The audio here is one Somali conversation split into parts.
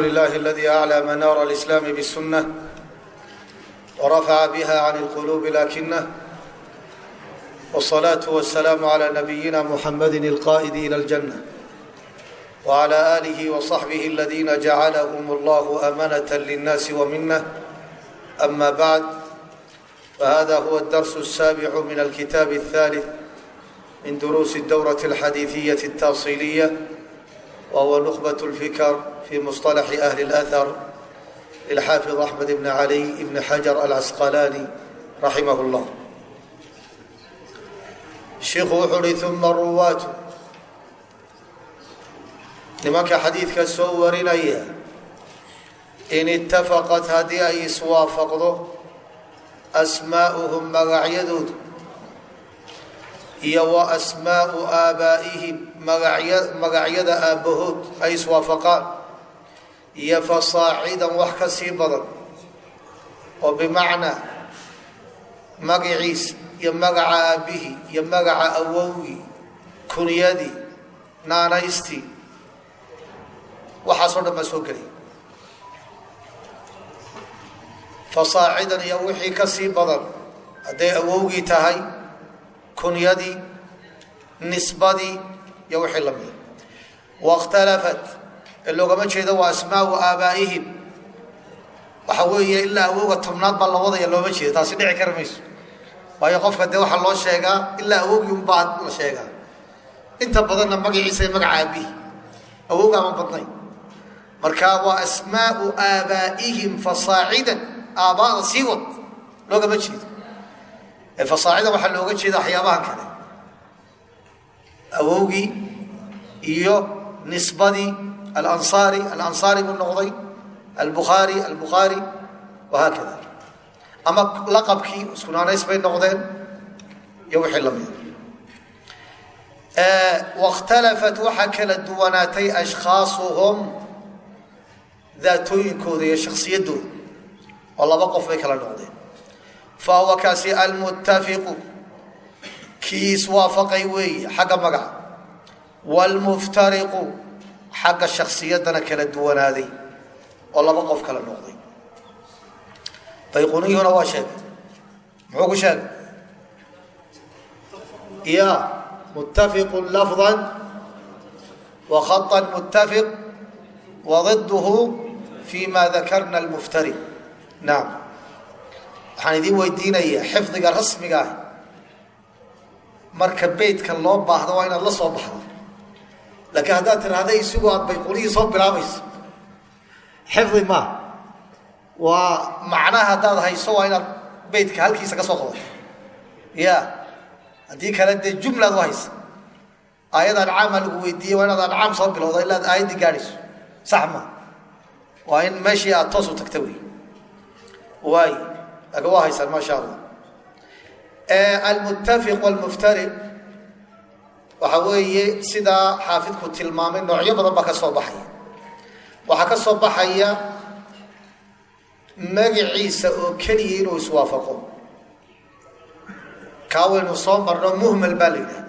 لله الذي أعلى منار الإسلام بالسنة ورفع بها عن القلوب لكنه والصلاة والسلام على نبينا محمد القائد إلى الجنة وعلى آله وصحبه الذين جعلهم الله أمنة للناس ومنه أما بعد فهذا هو الدرس السابع من الكتاب الثالث من دروس الدورة الحديثية التاصيلية وهو نخبة الفكر في مصطلح أهل الأثر للحافظ أحمد بن علي بن حجر العسقلاني رحمه الله sheikhu wuxuu uhi uma ruwaatu nimanka xadiidka soo warinaya in itafaqat haddii ay iswaafaqdo asmaa'uhum magacyadoodu iyo wa asmaa'u aabaa'ihim magacyada aabbahood ay iswaafaqaan. Iyo fasaacidan wax ka sii badan. Oo bimacnaa magaciisa iyo magaca aabbihii iyo magaca awowgii kunyadii naanaystii waxaasoo dhan baa soo gelaya fasaacidan iyo wixii ka sii badan. Hadday awowgii tahay kunyadii nisbadii iyo wixii la mida. Waاkhtalafat ee loogama jeedo waa asmaau aabaa'ihim. Waxa weeye ilaa awowga tobnaad baa la wadaya looma jeedo taasi dhici kari mayso. Waayo qofka dee waxaa loo sheegaa ilaa awowgii unbaa la sheegaa. Inta badanna magaciisa magaca aabihi awowga ama badnay marka waa asmaau aabaa'ihim fasaacidan aabbaada sii wad loogama jeedo ee fasaacidan waxaa looga jeeda waxyaabahan kale. Awowgii iyo nisbadii alansaari alansaari buu noqday albukhaari albukhaari wahaakada ama laqabkii iskunaanays bay noqdeen iyo wixii la mida waاkhtalafat waxaa kala duwanaatay ashkhaasuhum daatooyinkooda iyo shaksiyadooda oo laba qof bay kala noqdeen fa huwa kaasi almuttafiqu kii iswaafaqay weeye xagga magaca wاlmuftariqu xagga shaksiyadana kala duwanaaday oo laba qof kala noqday bayquniyuna waa sheegay muxuu ku sheegay ya muttafiqu lafظa wa khaطa muttafiq wa ضidhu fi ma dakarna اlmuftariq naam waxaan idiin weydiinayaa xifdiga rasmiga ah. Marka beytka loo baahdo waa inaad la soo baxdo. Laakiin haddaad tirahda isigu aad bayqunihii soo bilaabayso. Xifdi maa waa macnaha haddaad hayso waa inaad beytka halkiisa ka soo qabato ya. Haddii kale dee jumlaad u haysa. Aayad ancaama lagu weydiiyey waa inaad ancaam soo bilowda ilaa ad aayaddii gaadhayso. Sax ma. Waa in meeshii aad toos u tagta wey waay laakiin waa haysaan maa sha allah almuttafiq walmuftariq waxa weeye sidaa xaafidku tilmaamay noocyo badan baa ka soo baxaya. Waxaa ka soo baxaya magaciisa oo keliya inuu iswaafaqo. Kaa waynu soo marno muhmal baa la yidhaha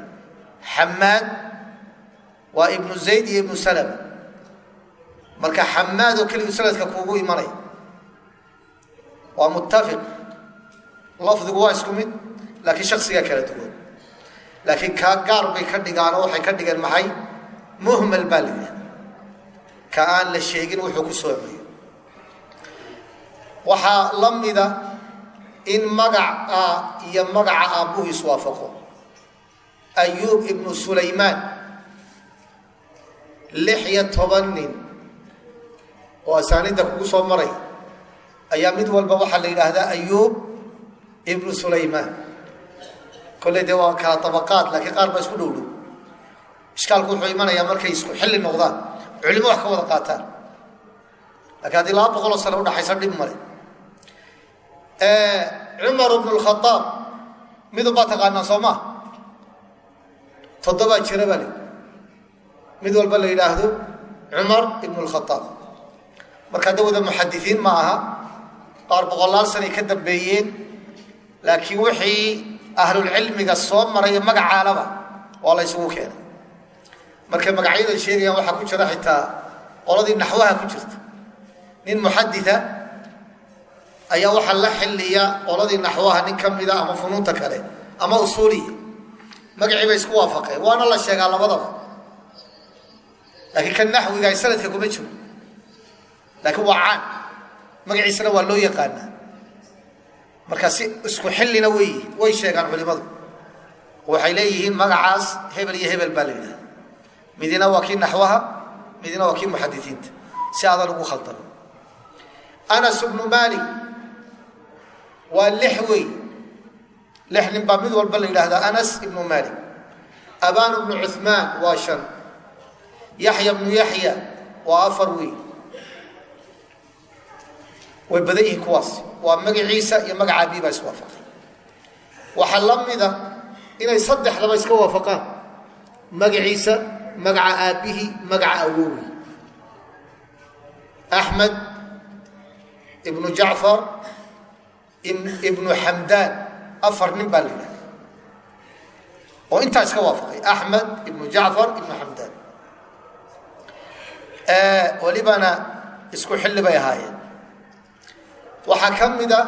xamaad waa ibnu zayd iyo ibnu salama. Marka xamaad oo keliya kuugu imanaya waa muttafiq. Lafdigu waa isku mid laakiin shaksigaa kala duwan. Laakiin kaa gaar bay ka dhigaan oo waxay ka dhigeen maxay? Muhmal baa la yidhaha ka aan la sheegin wuxuu ku soomayo waxaa la mida in magaca iyo magaca aabbuhu iswaafaqo ayuub ibnu sulaymaan lix iyo toban nin oo asaanidda kugu soo maray ayaa mid walba waxaa la yidhaahdaa ayuub ibnu sulaymaan. Kolley dee waa kala tabaqaad laakiin qaar baa isku dhow dhow ishkaalku wuxuu imanayaa markay isku xilli noqdaan culimo wax ka wada qaataan. Lakiin haddii laba boqoloo sano udhaxaysa dhib male. Cumar bnu lkhadaab midun baa taqaanaa soo maa toddobaa jira baa mid walba la yidhaahdo cumar ibnu lkhadaab marka hadda wada muxadisiin ma aha qaar boqolaal sanay ka dambeeyeen laakiin wixii ahlulcilmiga soo maraya magacaalaba waa la ysugu keenay. Markay magacyadan sheegayaan waxaa ku jira xitaa qoladii naxwaha ku jirta. Nin muxaditha ayaa waxaa la xiliya qoladii naxwaha nin ka mida ama funuunta kale ama usuuliya. Magacii bay isku waafaqeen waana la sheegaa labadaba. Laakiin kan naxwiga sanadka kuma jiro. Laakiin waa caan magaciisana waa loo yaqaanaa. Marka si isku xillina wey way sheegaan culimadu. Waxay leeyihiin magacaas hebel iyo hebel baa la yidhaha midina waa kii naxwaha midina waa kii muxadisiinta si adan ugu khaldano anas bnu malik waa lix wey. Lix nin baa mid walba la yidhaahdaa anas ibnu malik abaan bnu cuثmaan waa shan. Yaxya bnu yaxya waa afar wey way badan yihiin kuwaas waa magaciisa iyo magaca abii baa iswaafaqay waxaa la mida inay saddexdaba iska waafaqaan. Magaciisa magaca aabbihii magaca awowi axmed ibnu jacfar ibnu xamdaan. Afar nin baa la yidhahda oo intaa iska waafaqay. Axmed ibnu jacfar ibnu xamdaan. Welibana isku xilli bay ahaayeen waxaa ka mida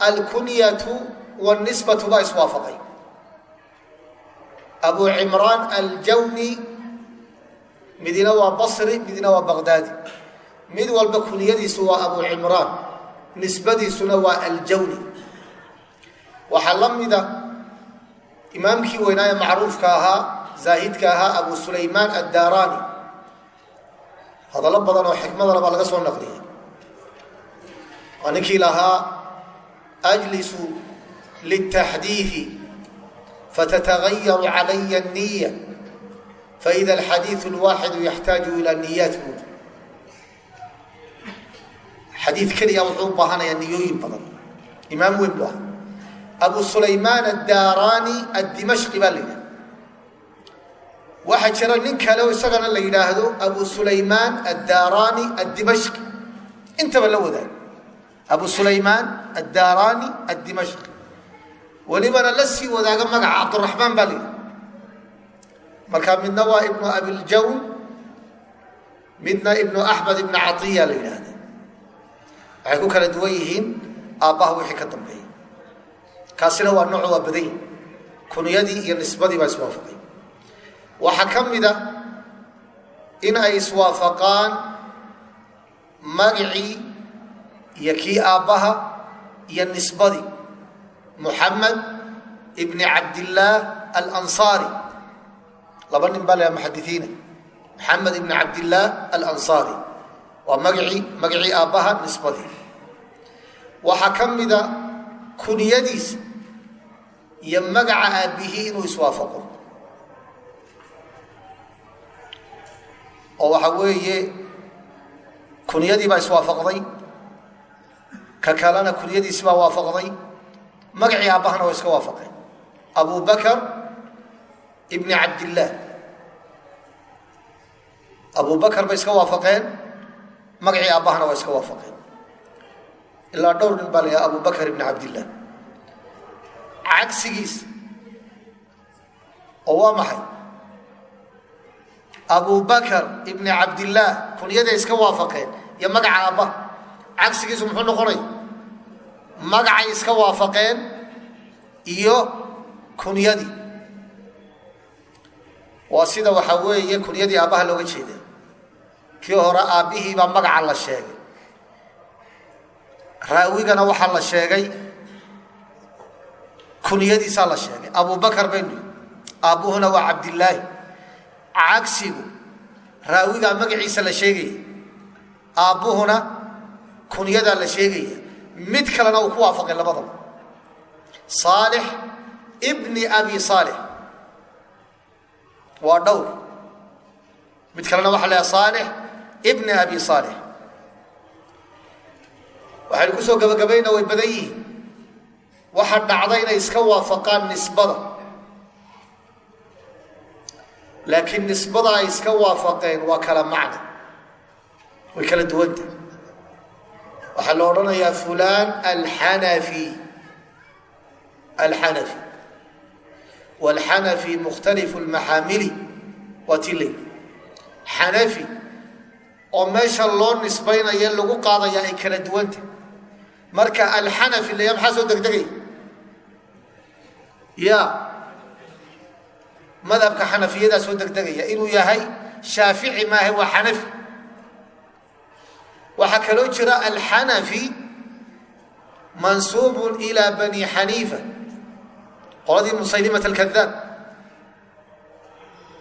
alkunyatu wاnisbatu baa iswaafaqay. Abu cimraan aljawni midina waa basri midina waa baqdaadi mid walba kunyadiisu waa abu cimraan nisbadiisuna waa aljawni. Waxaa la mida imaamkii weynaa ee macruufka ahaa zaahidka ahaa abu sulaymaan addaaraani. Hadallo badan oo xikmadana baa laga soo naqliyay waa ninkii lahaa ajlisu liltaxdiiثi fatatagayaru calaya الniya faida alxadiiثu اlwaaxidu yaxtaaju ilى niyaat buud xadiid keliya wuxuu u baahanayaa niyooyin badan imaam weyn bu ah abu sulaymaan addaaraani addimashqi baa la yidhaha waxaa jira nin kale oo isagana la yidhaahdo abu sulaymaan addaaraani addimashqi intaba la wadaag abu sulaymaan addaaraani addimashqi. Welibana la sii wadaaga magaca cabduraxmaan baa la yidhaha marka midna waa ibnu abiljawn midna ibnu axmed ibnu caiya la yidhaahda. Waxay ku kala duwan yihiin aabbaha wixii ka dambeeya kaasina waa nooc waa badan yihi kunyadii iyo nisbadii baa iswaafaqay. Waxaa ka mida in ay iswaafaqaan magacii iyo kii aabbaha iyo nisbadii muxamed ibni cabdillaah alansaari laba nin baa la muxadisiina maxamed ibni cabdillaah alansaari waa magacii magacii aabbaha nisbadii waxaa ka mida kunyadiisa iyo magaca aabbihii inuu iswaafaqo. Oo waxa weeye kunyadii baa iswaafaqday ka kalena kunyadiisi baa waafaqday. Magacii aabbahana waa iska waafaqeen abu bakr ibni cabdillaah abu bakr bay iska waafaqeen. Magacii aabbahana waa iska waafaqeen. Ilaa dhowr nin baa la yaha abu bakr ibni cabdillaah cagsigiis oo waa maxay? Abu bakr ibni cabdillaah kunyaday iska waafaqeen? Iyo magaca aabba. Cagsigiisu muxuu noqonay magacay iska waafaqeen iyo kunyadii. Waa sida waxaa weeye kunyadii aabbaha looga jeeda kii hore aabbihii baa magaca la sheegay. Raawigana waxaa la sheegay. Kunyadiisaa la sheegay. Abu bakar baynu aabbuhuna waa cabdillaahi. Cagsigu raawigaa magaciisa la sheegaya aabbuhuna kunyadaa la sheegaya mid kalena uu ku waafaqay labadaba saalix bni abi saalix. Waa dhowr. Mid kalena waxa la saalix bni abi saalix. Waxaynu ku soo gabagabayna way badan yihiin. Waxa dhacda inay iska waafaqaan nisbada. Laakiin nisbada ay iska waafaqeen waa kala macna. Way kala duwanta waxaa la odhanayaa fulan alxanafi alxanafi wاlxanafi mukhtalifu اlmaxaamili waa ti ley xanafi oo meesha loo nisbaynaya lagu qaadaya ay kala duwanta marka alxanafi laya maxaa soo degdegay. Ya. Madhabka xanafiyadaa soo degdegaya inuu yahay shaafici maahe waa xanafi waxaa kaloo jira alxanafi mansuubun ilaa bani xaniifa qoladii musaylimat alkadaab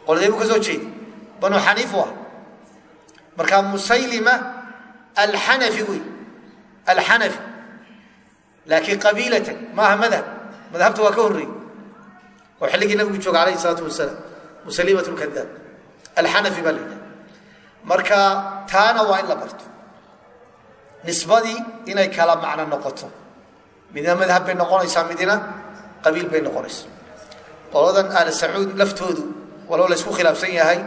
qoladee buu ka soo jeeda banu xaniif ah markaa musaylima alxanafi wey. Alxanafi laakiin qabiilatan maaha madhab. Madhabta waa ka horreey oo xilligii nabigu jooga alayhi salaatu wasalaam. Musalimat lkadaab alxanafi baa la yidhaha marka taana waa in la barto nisbadii inay kala macno noqoto. Midna madhab bay noqonaysaa midna qabiil bay noqonaysaa. Qoladan aal sacuud laftoodu walow la isku khilaafsan yahay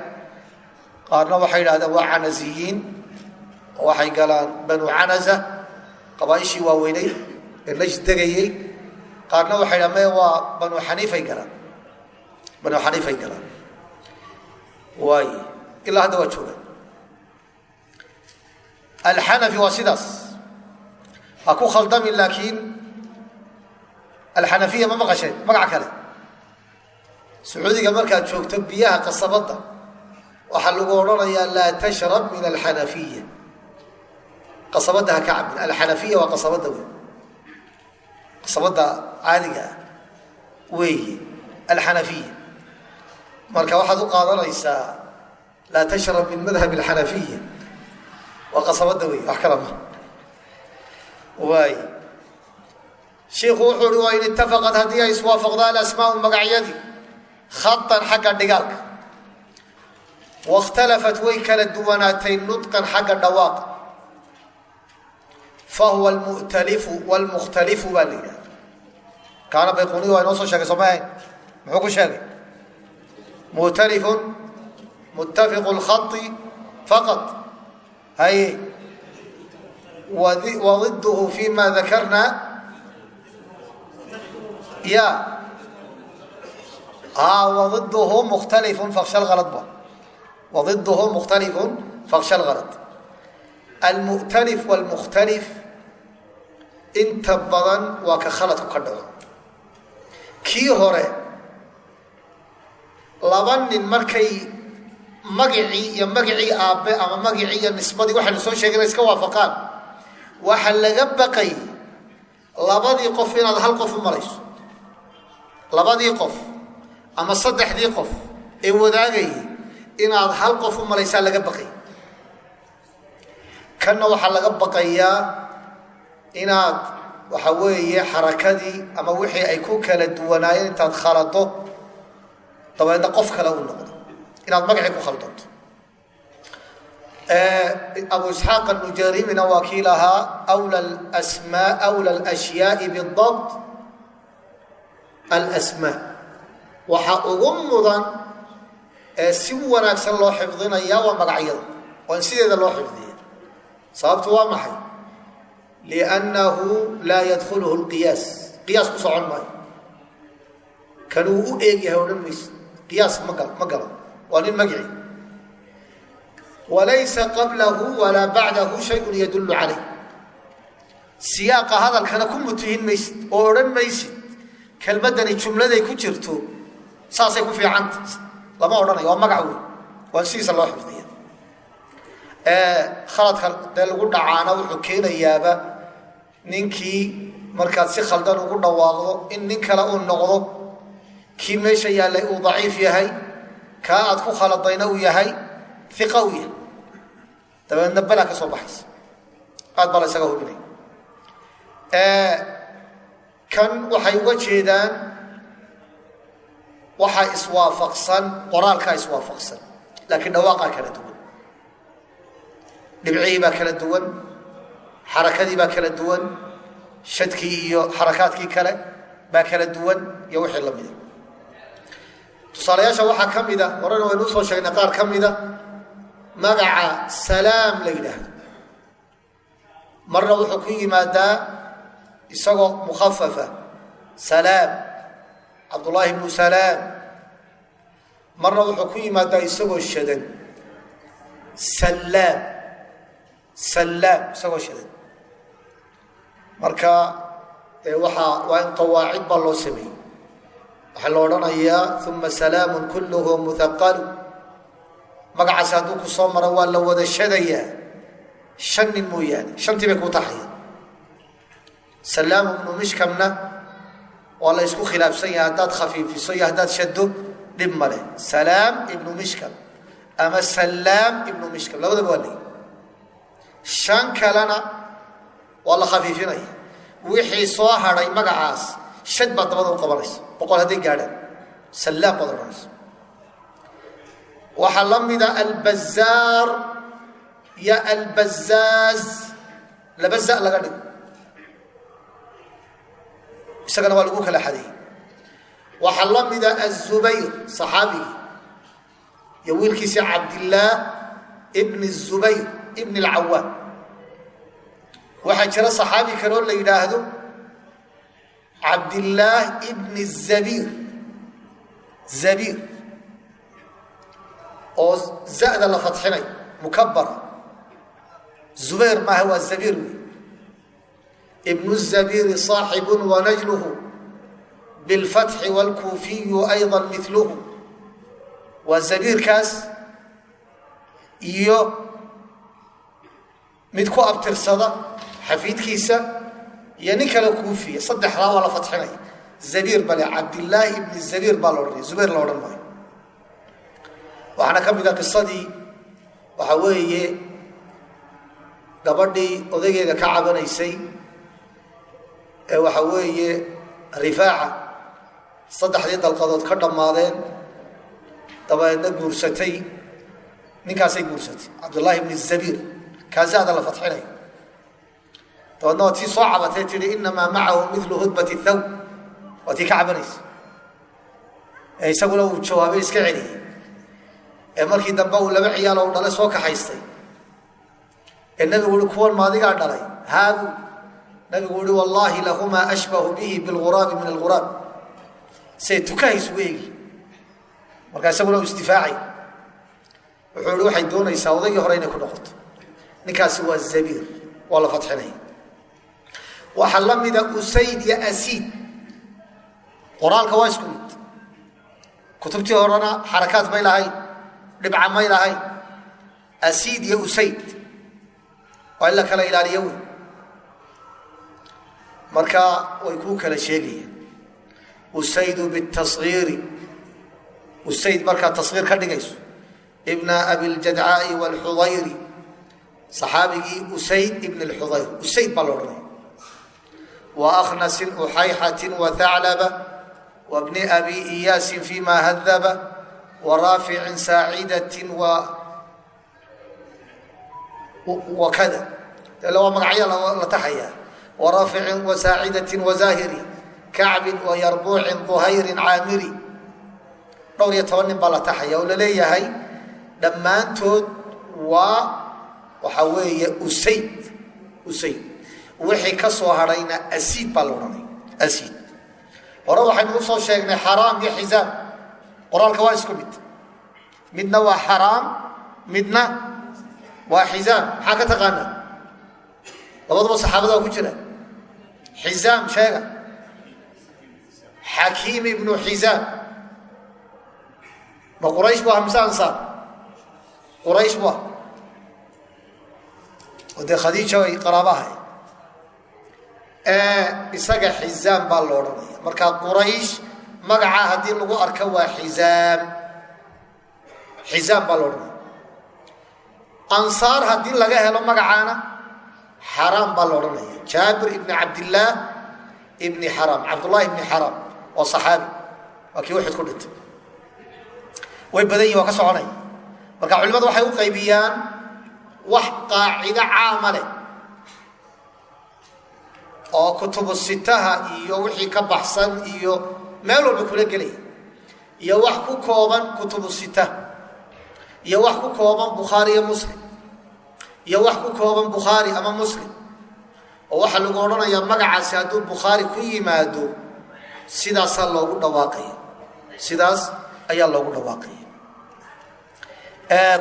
qaarna waxay yidhahdeen waa canaziyiin. Waxay galaan banu canaza qabaaishii waaweynay ee najd degayey qaarna waxay dhaha maya waa banu xaniifay galaan. Banu xaniifay galaan. Waay ilaa hadda waa joogaan alxanafi waa sidaas. Ha ku khaldamin laakiin alxanafiya ma maqasheen magac kale. Sacuudiga markaad joogto biyaha qasabadda waxaa lagu odhanayaa laa tashrab min alxanafiya qasabadda ha ka cabin alxanafiya waa qasabadda wey qasabadda caadiga ah weeye alxanafiya marka waxaad u qaadanaysaa laa tashrab min madhab alxanafiya waa qasabadda wey wax kala ma waay shiiku wuxuu uhi waa in itafaqad haddii ay iswaafaqdaan alasmaau magacyadii khatan xagga dhigaalka waاkhtalafat way kala duwanaatay nudqan xagga dhawaaqa fahuwa almu'talifu wاlmukhtalifu baa la yidhaha kaana bayquniyu waa inoo soo sheegay soo maahayn muxuu ku sheegay mu'talifun muttafiqu اlkhai faqad haye wضidhu fima dakarna ya wضidhu mukhtalifu faksha alad ba wضidhu mukhtalifu faksha alhalad almu'talif wاlmukhtalif inta badan waa ka khaladku ka dhaco kii hore laba nin markay magacii iyo magacii aabbe ama magacii iyo nisbadii waxaynu soo sheegay inay iska waafaqaan. Waxa laga baqay labadii qof inaad hal qof u malayso labadii qof ama saddexdii qof ee wadaagayay inaad hal qof u malaysaa laga baqay. Kanna waxaa laga baqayaa inaad waxa weeye xarakadii ama wixii ay ku kala duwanaayeen intaad khalado dabeedna qof kale u noqdo inaad magacii ku khaldanto abu isxaaq anujarimina waa kii lahaa wla sma wla alashyaai bidabt alsmaa waxaa ugu mudan ee si wanaagsan loo xifdinaya waa magacyada. Waa in sideeda loo xifdiya sababtu waa maxay? Liannahu laa yadkhuluhu lqiyaas qiyaas ku socon maayo. Kan uu u eegyahay odhan mayse qiyaas ma galo waa nin magici walaysa qablahu walaa bacdahu shayun yadullu calayh. Siyaaqa hadalkana ku mutihin maysid oo odhan maysid kelmaddani jumladay ku jirto saasay ku fiicanta lama odhanayo waa magac wey waa in sidiisa loo xifdiya khaladka dee lagu dhacaana wuxuu keenayaaba ninkii markaad si khaldan ugu dhawaaqdo in nin kale uu noqdo kii meesha yaallay uu kaa aad ku khaladayna uu yahay iqa u yahay. Dabeedna balaa ka soo baxaysa. Aad baa la ysaga hubinaya kan waxay uga jeedaan waxaa iswaafaqsan qoraalkaa iswaafaqsan. Laakiin dhawaaqaa kala duwan. Dhibcihii baa kala duwan. Xarakadii baa kala duwan. Shadkii iyo xarakaadkii kale baa kala duwan. Iyo wixii la mida tusaalayaasha waxaa ka mida horena waynu u soo sheegnay qaar ka mida magaca salaam la yidhaahdo. Marna wuxuu ku yimaadaa isagoo mukhafafa salaam cabdullaahi bnu salaam. Marna wuxuu ku yimaadaa isagoo shadan sallaam sallaam isagoo shadan. Marka waaa waa in qawaacid baa loo sameeyey waxaa la odhanayaa uma salaamu kulluhu muhaqalu magacaasi hadduu ku soo maro waa la wada shadayaa. Shan nin mooyaane shantii bay ku taxayaan. Salaamu ibnu mishkamna waa la isku khilaafsan yahay haddaad khafiifiso iyo haddaad shado dhib male salaam ibnu mishkam ama salaam ibnu mishkam labadaba waa leey shan kalena waa la khafiifinaya. Wixii soo hadhay magacaas shad baad dabada u qabanaysa boqol hadday gaadhaan salaam baad odhanaysa waxaa la mida albazaar iyo albazaaz laba laga dhigo. Isagana waa lagu kala xadeeyey waxaa la mida azubayr saxaabigii iyo wiilkiisii cabdillaah bni zubayr ibni alcawaam waxaa jira saxaabi kaloo la yidhaahdo cabdillaah ibni zabiir zabiir oo za'da la fadxinay mukabara zubayr maaha waa zabiir wey ibnu zabiiri صaaxibun wanajluhu bilfatxi wاlkuufiyu ayضa miluhu waa zabiirkaas iyo mid ku abtirsada xafiidkiisa iyo nin kale kuufiya saddexdaa waa la fadxinaya zabiir bale cabdillaahi ibni zabiir baa la odhanaya zubayr la odhan maayo. Waxaana ka mid a qisadii waxaa weeye gabadhii odaygeeda ka cabanaysay ee waxaa weeye rifaaca. Saddexdii dalqadood ka dhammaadeen dabeedna guursatay. Ninkaasay guursatay cabdullaahi ibni zabiir. Kaasaada la fadxinayo dabeedna waa tii soo cabatay tihi inamaa macahu milu hudbati thawb waa tii ka cabanaysa. Isaguna uu jawaabay iska celiyey ee markii dambe uu laba ciyaal u dhalay soo kaxaystay. Ee nabigu uhi kuwan maadigaa dhalay? Haabu nabigu uhi wallaahi lahumaa ashbahu bihi bilghuraabi min alghuraab say tukahaysugu eegi markaa isaguna uu isdifaacay wuxuu ihi waxay doonaysaa odaygii hore inay ku noqoto. Ninkaasi waa zabiir. Waa la fadxinaya waxaa la mida usayd iyo asiid qoraalka waa isku mid. Kutubtii horena xarakaad may lahayn dhibca may lahayn. Asiid iyo usayd waa in la kala ilaaliyo wey marka way kuu kala sheegayaan usaydu bitasgiiri. Usayd markaa tasgiir ka dhigayso. Ibna abiljadcaai wاlxudayri saxaabigii usayd ibn اlxudayr usayd baa la odhanaya wahaclaba wabni abi iyaasin fima hadaba waraaficin saacidatin wa wakada ila waa magacya la taxaya waraaficin wasaacidatin wazahiri kacbin wayarbuucin duhayrin caamiri dhowr iyo toban nin baa la taxaya oo la leeyahay dhammaantood waa waxaa weeye usayd usayd wixii ka soo hadhayna asiid baa la odhanay asiid. Hore waxaynu u soo sheegnay xaraam iyo xisaam qoraalka waa isku mid. Midna waa xaraam midna waa xisaam maxaa ka taqaanaa? Labaduba saxaabada waa ku jira. Xisaam sheega. Xakiim ibnu xisaam ma quraysh bu aha mise ansaar? Quraysh bu ah. Oo khadiija ay qaraabahay isaga xisaam baa lo odhanaya marka quraysh magacaa haddii lagu arko waa xisaam xisaam baa lo odhanaya ansaar haddii laga helo magacaana xaraam baa la odhanaya jaabir ibni cabdillaah ibni xaraam cabdullahi ibni xaraam waa saxaabi waa kii uxud ku dhintay. Way badan yihiin waa ka soconaya. Marka culimadu waxay u qaybiyaan wax qaacido caama leh oo kutubu sitaha iyo wixii ka baxsan iyo meel walba kula gelaya iyo wax ku kooban kutubu sita iyo wax ku kooban bukhaari iyo muslim iyo wax ku kooban bukhaari ama muslim oo waxaa lagu odhanayaa magacaasi hadduu bukhaari ku yimaado sidaasaa loogu dhawaaqaya sidaas ayaa loogu dhawaaqaya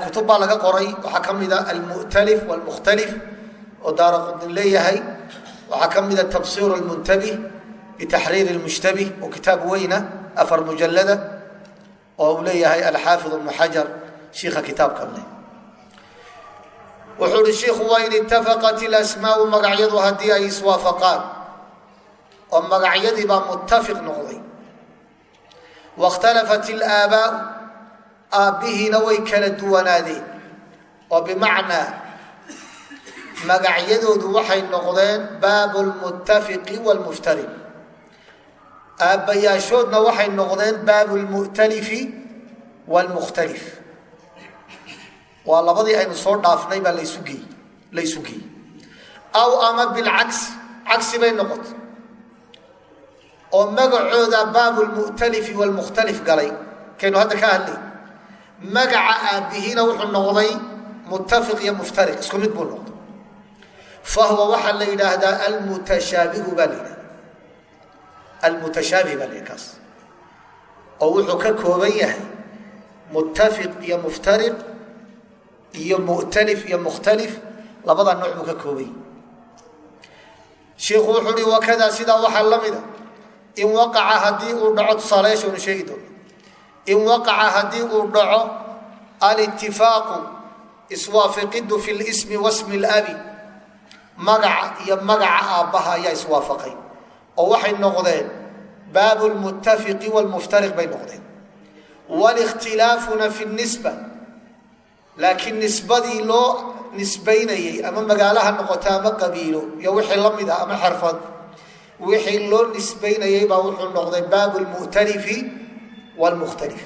kutub baa laga qoray waxaa ka mid a almu'talif wاlmukhtalif oo daara leeyahay waxaa ka mida tafsir lmuntabih bitaxriir lmushtabih oo kitaab weyna afar mujalada oo uu leeyahay alxaafid ibnu xajar shiika kitaabkan leh. Wuxuu uhi shiiku wain itafaqat ilasmaau magacyadu haddii ay iswaafaqaan. Oo magacyadii baa muttafiq noqday. Waاkhtalafat ilaabaau aabbihiina way kala duwanaadeen. Oo bimacnaa magacyadoodu waxay noqdeen baabu lmuttafiqi wlmuftariq aabbayaashoodna waxay noqdeen baabu lmu'talifi wlmukhtalif waa labadii aynu soo dhaafnay baa laysu geeyey aw ama bilcagsi cagsi bay noqotay. Oo magacooda baabu lmu'talifi wlmukhtalif galay. Kaynu hadda ka hadlay. Magaca aabbihiina wuxuu noqday muttafiq iyo muftariq isku mid buu noqday fahuwa waxaa la yidhaahdaa almutashaabihu baa la yidhahda almutashaabih baa la yidhah kaas oo wuxuu ka kooban yahay muttafiq iyo muftariq iyo mu'talif iyo mukhtalif labada nooc buu ka kooban yahay. Shiikhu wuxuu uhi wakadaa sidaa waxaa la mida in waqaca haddii uu dhaco tusaalayaasha unu sheegi doono. In waqaca haddii uu dhaco alitifaaqu iswaafiqidu fi lsmi wasmi labi magaca iyo magaca aabbaha ayaa iswaafaqay oo waxay noqdeen baabu lmuttafiqi wlmuftariq bay noqdeen. Walikhtilaafuna fi nisba laakiin nisbadii loo nisbaynayey ama magaalaha noqota ama qabiilo iyo wixii la mid ah ama xarfad wixii loo nisbaynayey baa wuxuu noqday baabu lmu'talifi wlmukhtalif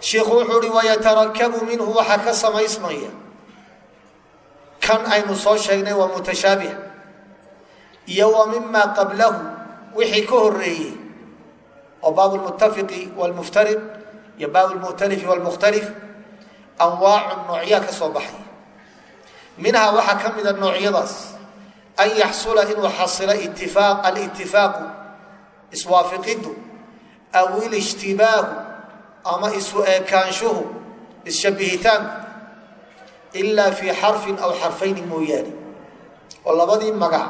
shiikhu wuxuu uhi wayatarakabu minhu waxaa ka samaysmaya kan aynu soo sheegnay waa mutashaabih. Iyo wa mima qablahu wixii ka horeeyey oo baab lmuttafiqi wlmuftariq iyo baab lmu'talifi wlmukhtalif anwaacu noocyaa ka soo baxay. Minhaa waxaa ka mida noocyadaas an yaxsula inuu xasilo alitifaaqu iswaafiqidu aw ilishtibaahu ama ilaa fii xarfin aw xarfayni mooyaane. Oo labadii magac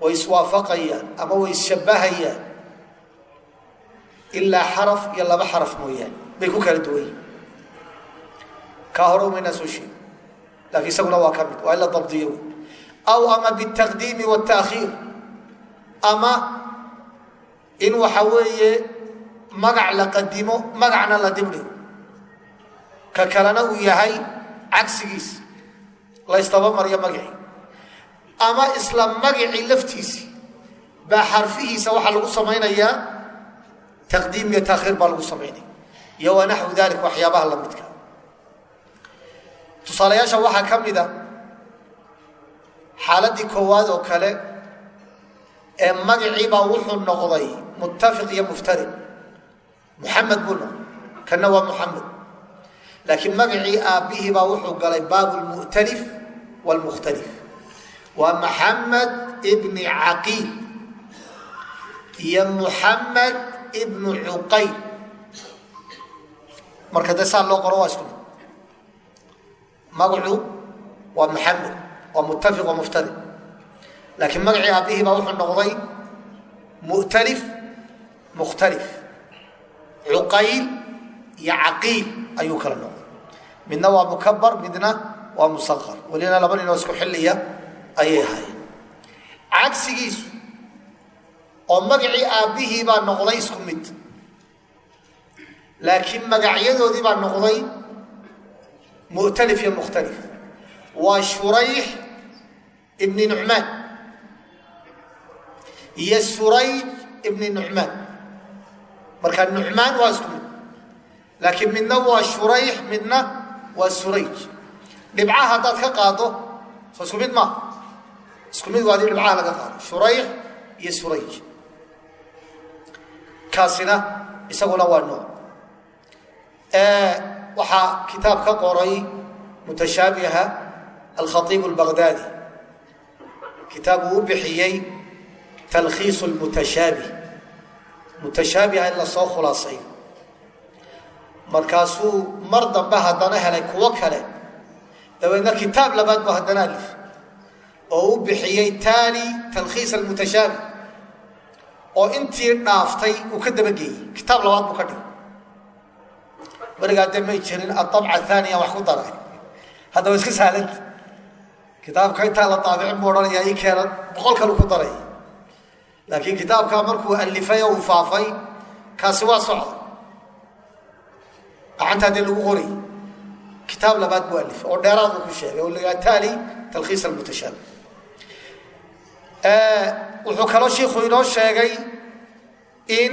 way iswaafaqayaan ama way isshabahayaan ilaa xaraf iyo laba xaraf mooyaane. Bay ku kala duwan yihiin kaa hore umaynaa soo sheegi lakiin isaguna waa ka mid. Waa in la dabdiyo. Wey aw ama bitaqdiimi wataakhiir ama in waxa weeye magac la qadimo magacna la dibdhigo. Ka kalena uu yahay cagsigiis la ystabamariyo magacii ama isla magacii laftiisii baa xarfihiisa waxaa lagu samaynayaa taqdiim iyo taakhiir baa lagu samaynaya. Iyo wa naxwu dalik waxyaabaha la midka. Tusaalayaasha waxaa ka mid a xaaladii koowaad oo kale ee magaciibaa wuxuu noqday muttafiq iyo muftariq muxamed buu noqday kana waa muxamed laakiin magacii aabbihii baa wuxuu galay baabu lmu'talif wlmukhtalif waa maxamed ibni caqiil iyo muxamed ibnu cuqayl. Marka dee saa loo qoro waa isku magacu waa maxamed waa muttafiq waa muftariq laakiin magacii aabbihii baa wuxuu noqday mu'talif mukhtalif. Cuqayl iyo caqiil ayuu kala noqday midna waa mukabar midna waa musaqar welina laba nin oo isku xilliya ayay ahaayeen cagsigiisu oo magacii aabbihii baa noqday isku mid. Laakiin magacyadoodii baa noqday mu'talif iyo mukhtalif. Waa shurayx ibni nucmaan iyo surayj ibni nucmaan marka nucmaan waa isku mid. Laakiin midna waa shurayx midna waa surayj. Dhibcaha haddaad ka qaado soo isku mid maaha isku mid waa adii dhibcaha laga qaado. Shurayx iyo surayj. Kaasina isaguna waa nooc. Waxaa kitaab ka qoray mutashaabiha alkhaiib اlbaghdadi kitaab uu u bixiyey talkhiis lmutashaabih mutashaabiha in la soo khulaasay markaasuu mar dambe haddana helay kuwo kale. Dabeedna kitaab labaad bu haddana alif oo u bixiyey taali talkhiis almutashaabih oo intii dhaaftay uu ka dabageeyey kitaab labaad buu ka dhigay. Berigaa dee may jirin aabca aaniya wax ku daray. Haddaba iska sahlanta kitaabka intaa la daabicin buu odhanaya ii keena boqol kalu ku daray. Laakiin kitaabkaa markuu alifay oo uu faafay kaasi waa socda gacantaa dee lagu qoray kitaab labaad buu alifay oo dheeraad uu ku sheegay oo lagaa taali talkhiis almutashaabih wuxuu kaloo shiiku inoo sheegay in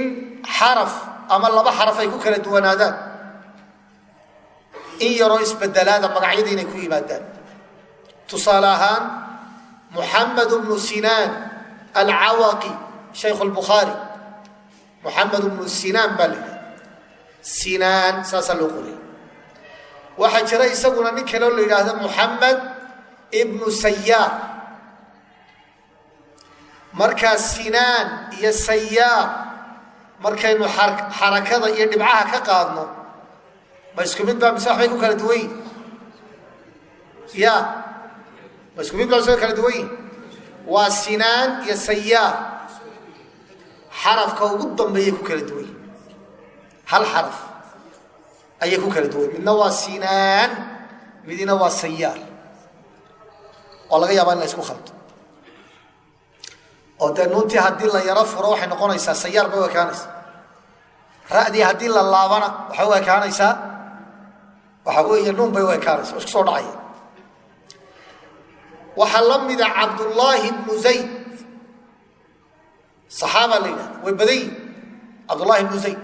xaraf ama laba xaraf ay ku kala duwanaadaan. In yaroo isbedelaada magacyada inay ku yimaadaan. Tusaale ahaan muxamed bnu sinaan alcawaqi shaykh lbukhaari muxamed bnu sinaan baa la sinaan saasaa loo qoraya waxaa jira isaguna nin kaleo la yidhaahdo muxamed ibnu sayaar markaa sinaan iyo sayaar markaynu xarakada iyo dhibcaha ka qaadno ma isku mid baa mise waxbay ku kala duwan yihiin ya ma isku mid baa mise kala duwan waa sinaan iyo sayaar xarafka ugu dambeeyay ku kala duwan hal xaraf ayay ku kala duwan. Midna waa sinaan midina waa sayaar oo laga yaaba in la isku khalto. Oo dee nuuntii haddii la yaro furo waxay noqonaysaa sayaar bay u ekaanaysaa. Ra'dii haddii la laabana waxay u ekaanaysaa. Waxa weeye nuun bay u ekaanaysa isku soo dhacaya waxaa la mida cabdullaahi bnu zayd. Saxaaba la yidhahda way badan yihiin cabdullaahi bnu zayd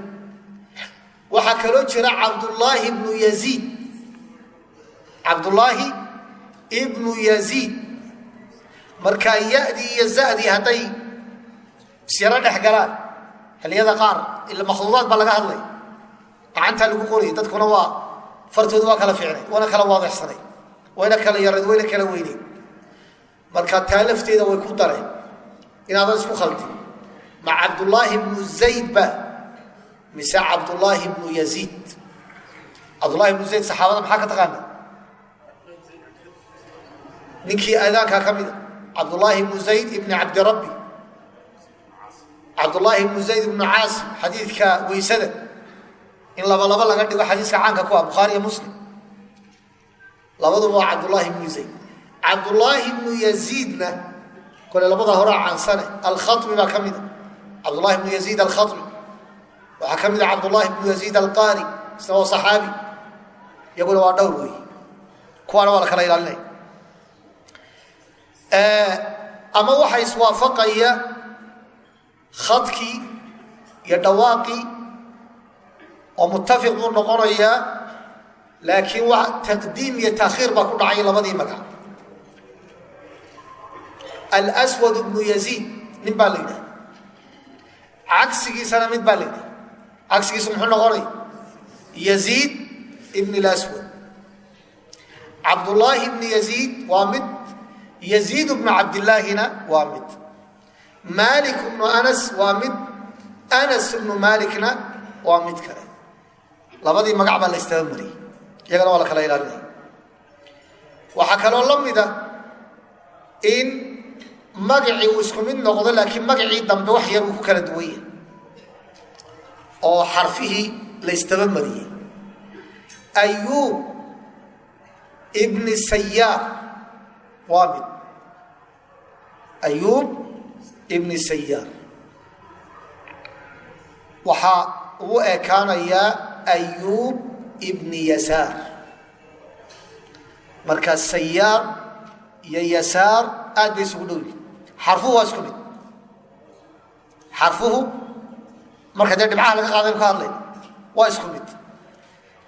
waxaa kaloo jira cabdullaahi bnu yaziid. Cabdullaahi ibnu yaziid. Markaa yadii iyo zadii hadday isyaro dhex galaan xilliyada qaar ila makhluuqaad baa laga hadlay. Gacantaa lagu qorayay dadkuna waa fartoodu waa kala ficnay waana kala waadexsanay wayna kala yarayd wayna kala weynay marka taa way ku dareen inaadan isku khaldin ma cabdullaahi bnu zayd ba mise cabdullaahi bnu yaziid cabdullahi bnu zayd saxaabada maxaa ka taqaana ninkii aadaankaa ka mida cabdullaahi ibnu zayd ibni cabdirabbi cabdullaahi ibnu zayd ibnu caasim xadiidka weysada. In laba laga dhigo xadiiska caanka ku ah bukhaari iyo muslim. Labaduba waa cabdullaahi ibnu zayd. Cabdullaahi ibnu yaziidna kole labada horaa caansane alkhatmi baa ka mida cabdullahi ibnu yaziid alkhatmi waxaa ka mida cabdullaahi ibnu yaziid alqaari isna waa saxaabi iyaguna waa dhowr weeye kuwaana waa la kala ilaalinaya ama waxa iswaafaqaya khadkii iyo dhawaaqii oo mutafiq buu noqonayaa laakiin wa taqdiim iyo taakhiir baa ku dhacay labadii magac alswad bnu yaziid nin baa la yidhaha cagsigiisana mid baa la yidhaha cagsigiisu muxuu noqonaya yaziid ibn اlaswad cabdullaahi ibni yaziid waa mid yaziid bnu cabdillaahina waa mid. Maalik bnu anas waa mid anas bnu maalikna waa mid kale. Labadii magac baa la istaba mariyey iyagana waa la kala ilaalinaya waxaa kaloo la mida in magacii uu isku mid noqdo laakiin magacii dambe wax yar ku kala duwan oo xarfihii la istaba mariyey. Ayuub ibni sayaar waa mid. Ayuub ibni sayaar waxaa uu ekaanayaa ayuub ibni yasaar. Markaa sayaar iyo yasaar aad bay isugu dhow yihiin xarfuhu waa isku mid. Xarfuhu marka dee dhibcaha laga qaadaynu ka hadlay. Waa isku mid.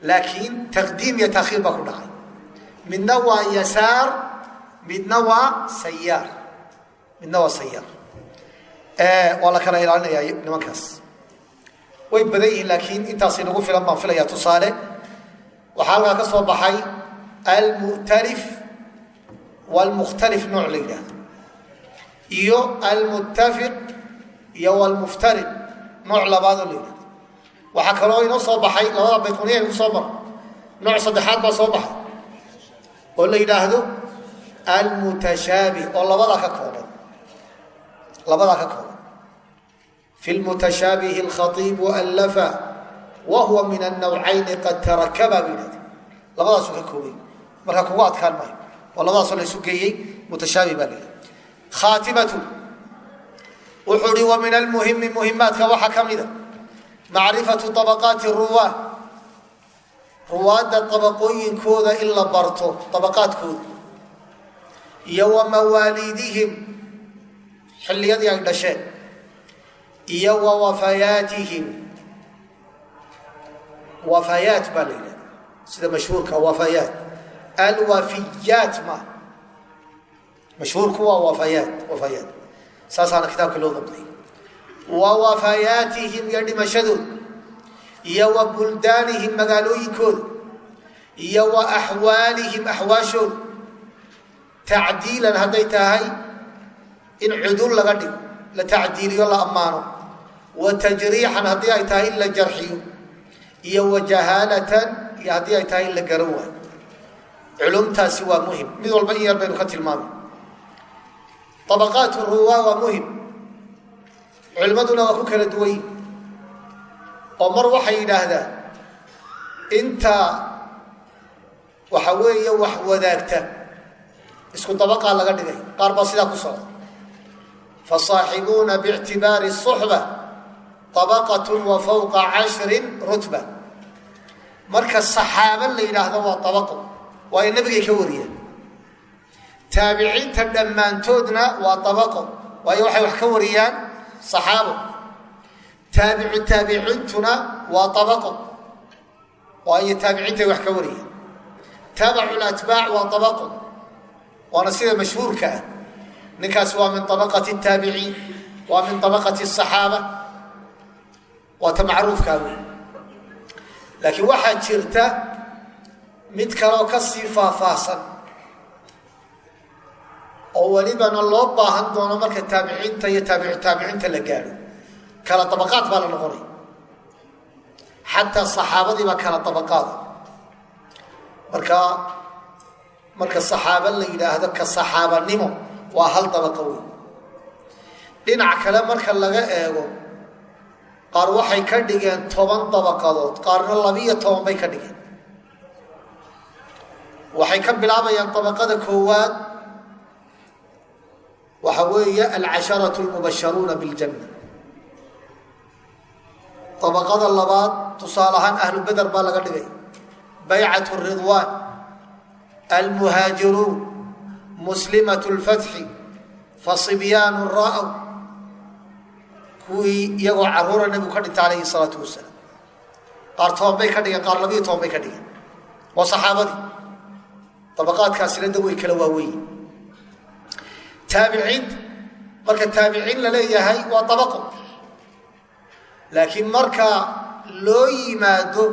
Laakiin taqdiim iyo taakhiir baa ku dhacay. Midna waa yasaar midna waa sayaar midna waa sayaar waa la kala ilaalinayaa nimankaas. Way badan yihiin laakiin intaas inagu filan baan filaya tusaale. Waxaa halkaa ka soo baxay almu'talif waalmukhtalif nooc la yidhaahdo. Iyo almuttafiq iyo waalmuftariq nooc labaadoo la yidhahdo. Waxaa kaloo inoo soo baxay labada bayquniya ku soo mara nooc saddexaad baa soo baxay. Oo la yidhaahdo almutashaabih oo labadaa ka kooban. Labadaa ka kooban. Fi lmutashaabihi alkhaiibu allafa wa min annawcayni qad tarakaba bu yidhahda labadaasuu ka koobay. Marka kugu adkaan maayo. Oo labadaasoo la geeyey mutashaabih baa la yidhahda khaatimatu wuxuu hi wa min almuhimi muhimaadka waxaa ka mida macrifatu abaqaati ruwaa ruwaadda abaqooyinkooda in la barto abaqaadkooda iyo wa mawaaliidihim xilliyadii ay dhasheen iyo wa wafayaatihim wafayaat baa la yidhahda sida mashhuurka wafayaat alwafiyaat ma mashhuurku waa wafayaat wafayaat saasaana kitaabka loo dabday wa wafayaatihim iyo dhimashadooda iyo wa buldaanihim magaalooyinkooda iyo wa axwaalihim axwaashooda tacdiilan hadday tahay in cudul laga dhigo la tacdiiliyo la ammaano. Wa tajriixan haddii ay tahay in la jarxiyo iyo wa jahaalatan iyo haddii ay tahay in la garan waayo. Culumtaasi waa muhiim. Mid walba in yar baynu ka tilmaamay abaqaat ruwaa waa muhiim. Culimmaduna waa ku kala duwan oo mar waxay yidhaahdaan inta waxa weeye wax wadaagta isku dabaqaa laga dhigay. Qaar baa sidaa ku socda fasaaxibuuna biictibaari suxba abaqat wa fawqa cashrin rutba. Marka saxaaba la yidhaahdo waa abaqo waa ay nebigay ka wariyeen taabiciinta dhammaantoodna waa abaqo waayo waxay wax ka wariyaan saxaabo. Taabicu taabiciintuna waa abaqo waayo taabiciintay wax ka wariyaan. Taabacu latbaac waa abaqo waana sida mashhuurka ah. Ninkaasi waa min abaqati taabiciin waa min abaqati asaxaaba waa ta macruufkaa wey laakiin waxaa jirta mid kaloo ka sii faahfaahsan oo welibana loo baahan doono marka taabiciinta iyo taabicu taabiciinta la gaadho kala abaqaad baa la noqonaya. Xataa saxaabadii baa kala abaqaada marka marka saxaabo la yidhaahdo ka saxaabanimo waa hal dabaqa weyn. Dhinac kale marka laga eego qaar waxay ka dhigeen toban dabaqadood qaarna labiyo toban bay ka dhigeen. Waxay ka bilaabayaan dabaqada koowaad waxa weeye alcasharatu lmubasharuuna biljanna. Dabaqada labaad tusaale ahaan ahlu beder baa laga dhigay. Baycat ridwaan almuhaajiruun muslimat lfatxi fasibyaanu ra'w kuwii iyagoo caruura nebigu ka dhintay calayhi salaatu wasalaam qaar toban bay ka dhigeen qaar labiyo toban bay ka dhigeen. Waa saxaabadii. Dabaqaadkaasina da way kala waaweyn taabiciinta marka taabiciin la leeyahay waa dabaqo laakiin marka loo yimaado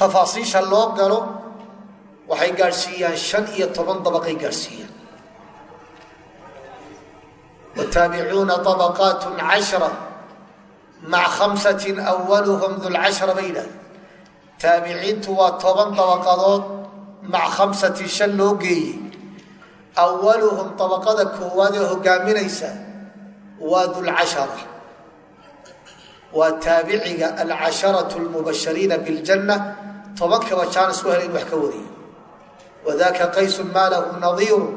tafaasiisha loo galo waxay gaadhsiiyaan shan iyo toban dabaqay gaadhsiiyaan. Wataabicuuna abaqaat cashra maca khamsatin awaluhum dulcashra bay yidhahdeen taabiciintu waa toban dabaqadood maca khamsatin shan loo awaluhum dabaqada koowaad ee hogaaminaysa waa dulcashara waa taabiciga alcasharatu lmubashariina biاljanna tobankaba jaanis u hela in wax ka wariyo wadaka qaysu maa lahu nadiiru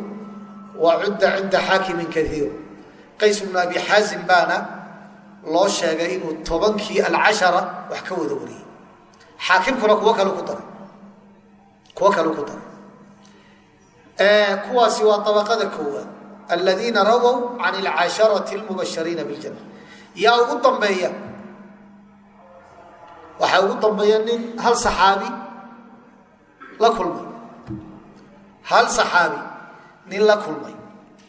wa cudda cinda xaakimin kaiiru qays bnu abi xaasim baana loo sheegay inuu tobankii alcashara wax ka wada wariyey xaakimkuna kuwo kale ku daray kuwo kale ku daray kuwaasi waa abaqada koowaad. Aladiina rawow can alcasharati lmubashariina biاljanna yaa ugu dambeeya waxaa ugu dambeeya nin hal saxaabi la kulmay. Hal saxaabi nin la kulmay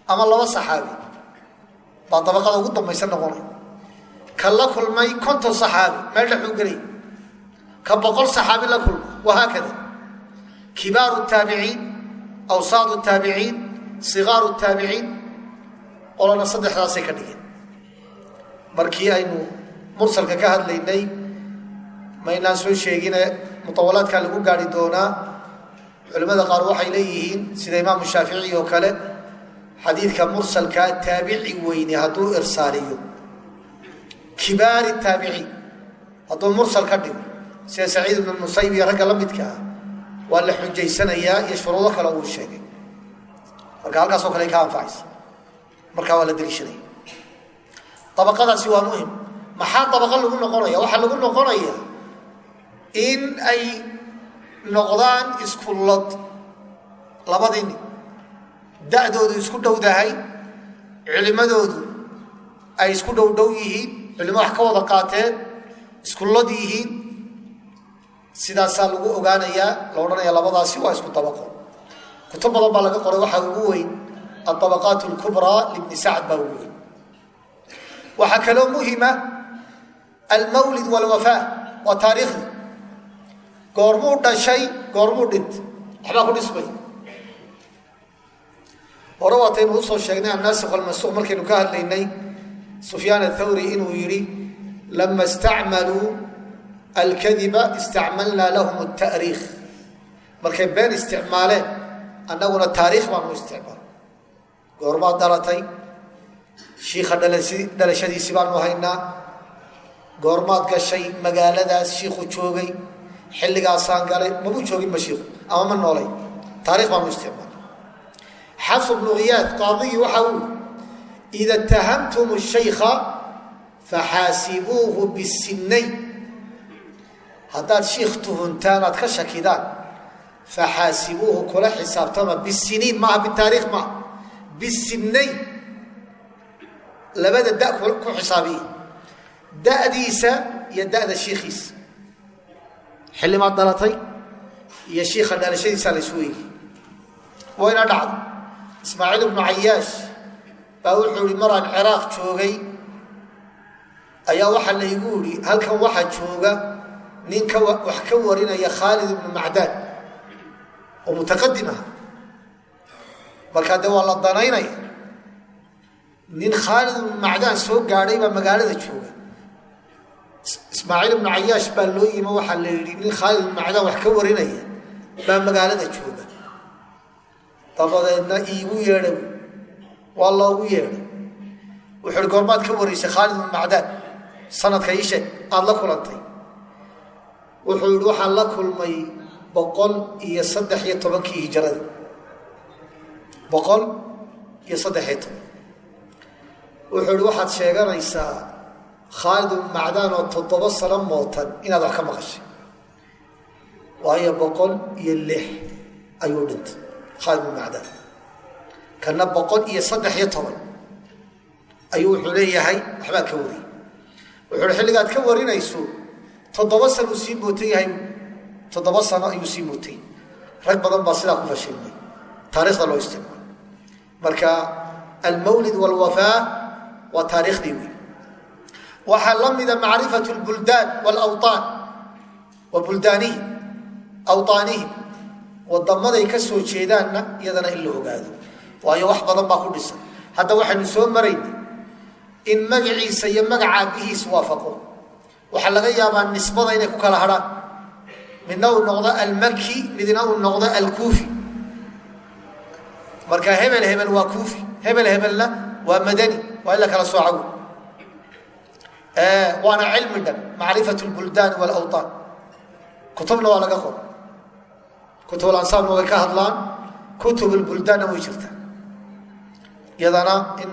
ama laba saxaabi. Baa dabaqada ugu dambaysa noqonay. Ka la kulmay konton saxaabi meel dhexuu gelay ka boqol saxaabi la kulmay. Wahaakada kibaaru taabiciin awsaadu taabiciin sigaaru taabiciin qolana saddexdaasay ka dhigeen. Markii aynu mursalka ka hadlaynay maynaan soo sheegine mutawalaadkaa lagu gaari doonaa culimmada qaar waxay leeyihiin sida imaamu shaafici oo kale xadiidka mursalkaa taabici weyne hadduu irsaaliyo. Kibaari taabici hadduu mursal ka dhigo. Sida saciid ibnu musayib iyo ragga la midka ah waa la xujaysanayaa iyo shuruudo kale uu sheegay. Marka halkaasoo kale ka anfacaysa markaa waa la deliishanaya abaqadaasi waa muhiim. Maxaa dabaqa lagu noqonaya? Waxaa lagu noqonaya in ay noqdaan iskullod labadii nin da'doodu isku dhowdahay culimadoodu ay isku dhow dhow yihiin culimo wax ka wada qaateen iskullod yihiin sidaasaa lagu ogaanayaa la odhanaya labadaasi waa isku dabaqo kutub badan baa laga qoray waxaa ugu weyn aabaqaat lkubraa libni sacd baa ugu weyn. Waxaa kaloo muhima almawlid walwafaa waa taariikhdi. Goormuu dhashay goormuu dhintay waxbaa ku dhismay. Hore waataynu u soo sheegnay annaasik almansuuq markaynu ka hadlaynay sufyaan athawri inuu yidhi lama istacmaluu alkadiba istacmalnaa lahum اtaariikh markay been isticmaaleen annaguna taariikh baanu isticmaal goormaad dhalatay shiikha dhalashadiisi baanu haynaa goormaad gashay magaaladaas shiikhu joogay xilligaasaan galay mabuu jooginba shiikhu ama ma noolay taarikh baanu isticmaal xafs bnu khiyaad qaadigii waxa uu ida tahamtum shaykha faxaasibuuhu bisinayn haddaad shiikh tuhuntaan aad ka shakidaan faxaasibuuhu kula xisaabtama bisiniin maaha bitaariikh maaha bisinayn labada da ku xisaabiye. Da'diisa iyo da'da shiikhiisa xillimaad dhalatay iyo shiikha dhalashadiisa la isu weeyey wayna dhacdo. Ismaaciil ibnu cayaash baa wuxuu ihi maraan ciraaq joogay. Ayaa waxaa laygu idhi halkan waxaa jooga nin wax ka warinaya khaalid ibnu macdaan oo mutaqadim ah markaa dee waa la danaynaya nin khaalid ibnu macdaan soo gaadhay baa magaalada jooga. Ismaaciil ibnu cayaash baa loo yimi waxaa la yidhi nin khaalid ibnu macdaan wax ka warinaya baa magaalada jooga. Dabadeedna iigu yeedhay. Waa loogu yeedhay. Wuxuu hi goormaad ka waraysay khaalid ibnu macdaan sanadka aada la kulantay wuxuu yihi waxaan la kulmay boqol iyo saddex iyo tobankii hijrada boqol iyo saddex iyo toban. Wuxuu yihi waxaad sheeganaysaa khaalid ibnu macdaan oo toddoba sano mootan inaad wax ka maqashay. Waayo boqol iyo lix ayuu dhintay khaalid ibnu macdaan. Kana boqol iyo saddex iyo toban. Ayuu wuxuu leeyahay waxbaa ka wariyay wuxuu hi xilligaad ka warinayso toddoba sanuu sii mootan yahay toddoba sano ayuu sii mootay rag badan baa sidaa ku fashilmay taarikhda loo isticmaalo. Marka almawlid walwafaa waa taariikhdii wey waxaa la mida macrifat lbuldaan wlawaan wa buldaanihi awطaanihim wadamaday ka soo jeedaanna iyadana in la ogaado. Waayo wax badan baa ku dhisan. Hadda waxaynu soo marayna in magaciisa iyo magaca aabihiis waafaqo waxaa laga yaabaa nisbada inay ku kala hadhaan. Midna uu noqdo almaki midna uu noqdo alkuufi. Marka hebel hebel waa kuufi hebel hebelna waa madani waa in la kala soocago. Waana cilmi dhan macrifat lbuldaani walawطaan kutubna waa laga qoro. Kutub alansaabna way ka hadlaan kutub lbuldaanna way jirtaa. Iyadana in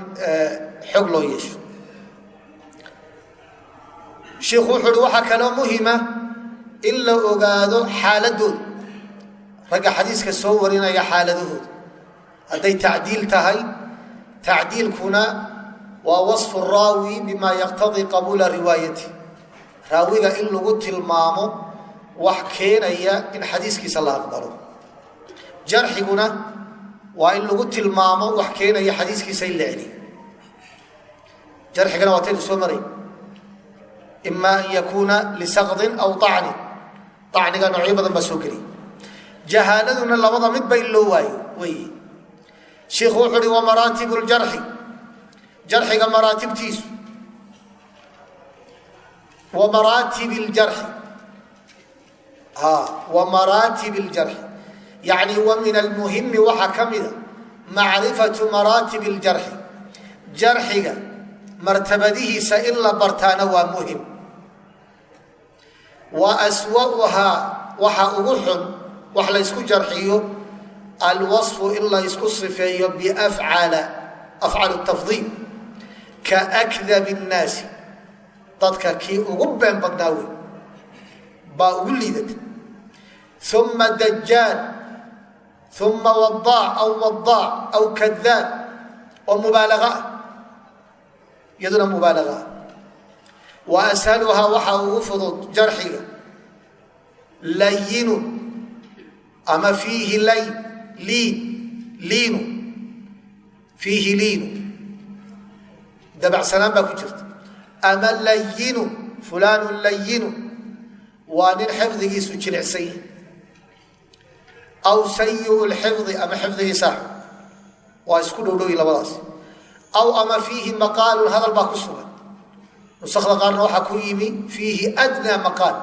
xog loo yeesho shiikhu wuxuu uhi waxaa kaloo muhima in la ogaado xaaladooda ragga xadiiska soo warinaya xaaladahooda hadday tacdiil tahay tacdiilkuna waa wasfu raawi bima yaqtadii qabuula riwaayati. Raawiga in lagu tilmaamo wax keenaya in xadiiskiisa la aqbalo. Jarxiguna waa in lagu tilmaamo wax keenaya xadiiskiisa in la celiyo. Jarxigana waa taynu soo maray ima an yakuuna lisaqdin aw acnin acniga noocyo badan baa soo geliya jahaaladuna labada midba in loo waayo wey. Shiikhu wuxu uhi wa maraatibu ljarxi jarxiga maraatibtiisu. Wa maraatibi ljarxi wa maraatibi ljarxi yacni wa min almuhimi waxaa ka mida macrifatu maraatib ljarxi jarxiga martabadihiisa in la bartaana waa muhiim wa aswa'uhaa waxa ugu xun wax laysku jarxiyo alwaصfu in laysku sifeeyo biafcala afcal tafdiil ka akdab الnaasi dadka kii ugu been badnaa wey baa ugu liidata uma dajaal uma wadaac aw wadaac aw kadaab oo mubaalaga ah iyaduna mubaalaga ah wa ashaluhaa waxaa ugu fudud jarxiga. Layinu. Ama fiihi layn liin liinu. Fiihi liinu. Dabacsanaan baa ku jirta. Ama layinu fulaanu layinu. Waa nin xifdigiisu jilicsan yahi aw sayiu lxifdi ama xifdigiisaa waa isku dhowdhowi labadaas. Aw ama fiihi maqaalun nusakda qaarna waxaa ku yimi fiihi adnaa maqaal.